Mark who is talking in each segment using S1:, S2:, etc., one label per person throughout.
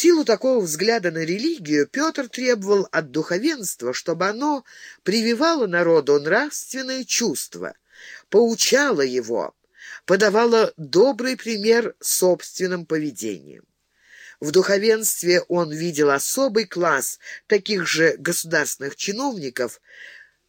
S1: Силу такого взгляда на религию Петр требовал от духовенства, чтобы оно прививало народу нравственное чувство, поучало его, подавало добрый пример собственным поведением. В духовенстве он видел особый класс таких же государственных чиновников,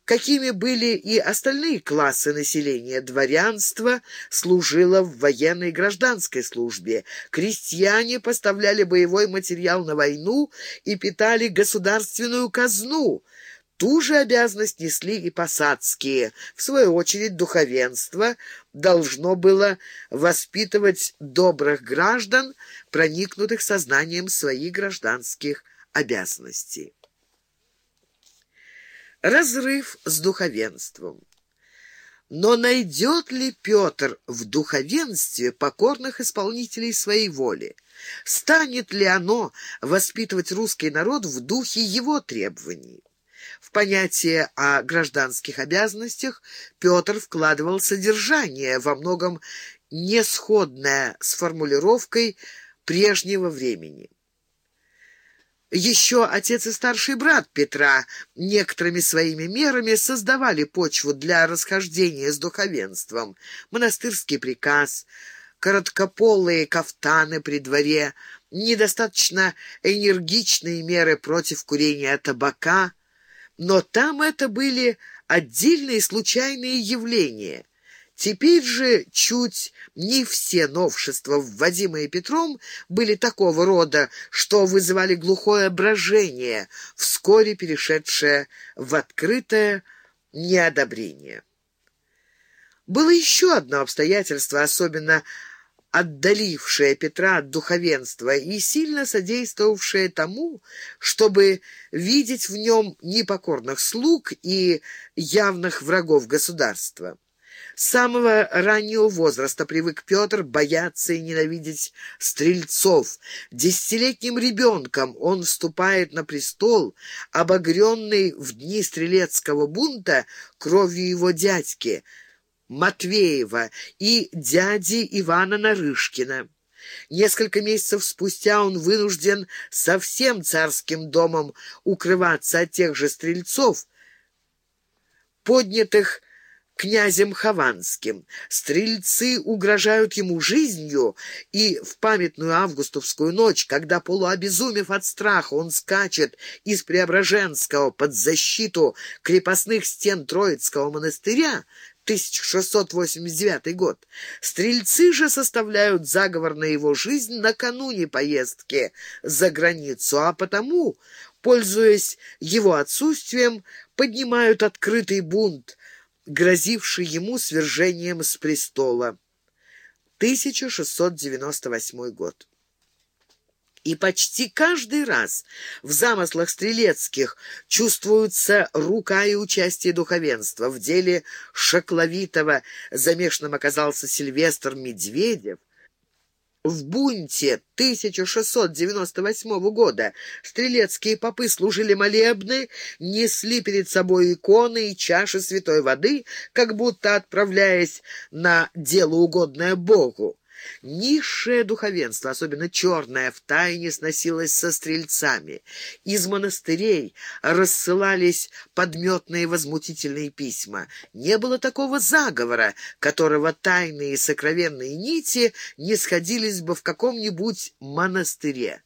S1: какими были и остальные классы населения. Дворянство служило в военной и гражданской службе, крестьяне поставляли боевой материал на войну и питали государственную казну – Ту же обязанность несли и посадские. В свою очередь духовенство должно было воспитывать добрых граждан, проникнутых сознанием своих гражданских обязанностей. Разрыв с духовенством. Но найдет ли Петр в духовенстве покорных исполнителей своей воли? Станет ли оно воспитывать русский народ в духе его требований? В понятие о гражданских обязанностях Петр вкладывал содержание, во многом несходное с формулировкой прежнего времени. Еще отец и старший брат Петра некоторыми своими мерами создавали почву для расхождения с духовенством. Монастырский приказ, короткополые кафтаны при дворе, недостаточно энергичные меры против курения табака — но там это были отдельные случайные явления. Теперь же чуть не все новшества, вводимые Петром, были такого рода, что вызывали глухое брожение, вскоре перешедшее в открытое неодобрение. Было еще одно обстоятельство, особенно отдалившая Петра от духовенства и сильно содействовавшая тому, чтобы видеть в нем непокорных слуг и явных врагов государства. С самого раннего возраста привык Петр бояться и ненавидеть стрельцов. Десятилетним ребенком он вступает на престол, обогренный в дни стрелецкого бунта кровью его дядьки – Матвеева и дяди Ивана Нарышкина. Несколько месяцев спустя он вынужден со всем царским домом укрываться от тех же стрельцов, поднятых князем Хованским. Стрельцы угрожают ему жизнью, и в памятную августовскую ночь, когда, полуобезумев от страха, он скачет из Преображенского под защиту крепостных стен Троицкого монастыря, 1689 год. Стрельцы же составляют заговор на его жизнь накануне поездки за границу, а потому, пользуясь его отсутствием, поднимают открытый бунт, грозивший ему свержением с престола. 1698 год. И почти каждый раз в замыслах стрелецких чувствуется рука и участие духовенства. В деле Шакловитова замешанным оказался Сильвестр Медведев. В бунте 1698 года стрелецкие попы служили молебны, несли перед собой иконы и чаши святой воды, как будто отправляясь на дело угодное Богу. Низшее духовенство, особенно черное, втайне сносилось со стрельцами. Из монастырей рассылались подметные возмутительные письма. Не было такого заговора, которого тайные сокровенные нити не сходились бы в каком-нибудь монастыре.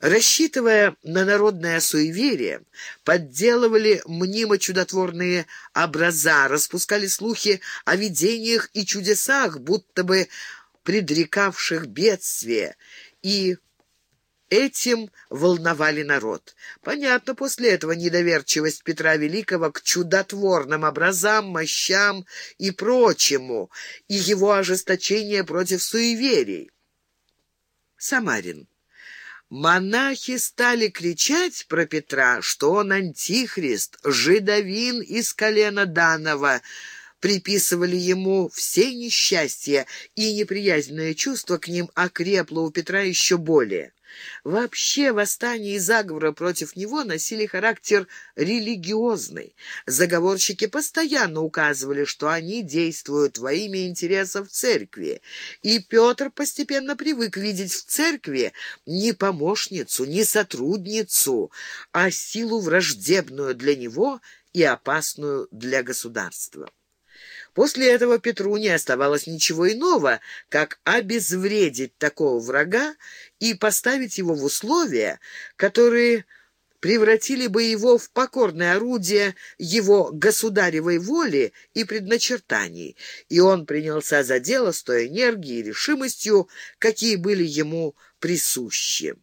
S1: Рассчитывая на народное суеверие, подделывали мнимо-чудотворные образа, распускали слухи о видениях и чудесах, будто бы предрекавших бедствие, и этим волновали народ. Понятно после этого недоверчивость Петра Великого к чудотворным образам, мощам и прочему, и его ожесточение против суеверий. Самарин Монахи стали кричать про Петра, что он антихрист, жидовин из колена Данова, приписывали ему все несчастья, и неприязненное чувство к ним окрепло у Петра еще более. Вообще восстания и заговоры против него носили характер религиозный. Заговорщики постоянно указывали, что они действуют во имя интересов церкви, и Петр постепенно привык видеть в церкви не помощницу, не сотрудницу, а силу враждебную для него и опасную для государства. После этого Петру не оставалось ничего иного, как обезвредить такого врага и поставить его в условия, которые превратили бы его в покорное орудие его государевой воли и предначертаний, и он принялся за дело с той энергией и решимостью, какие были ему присущи.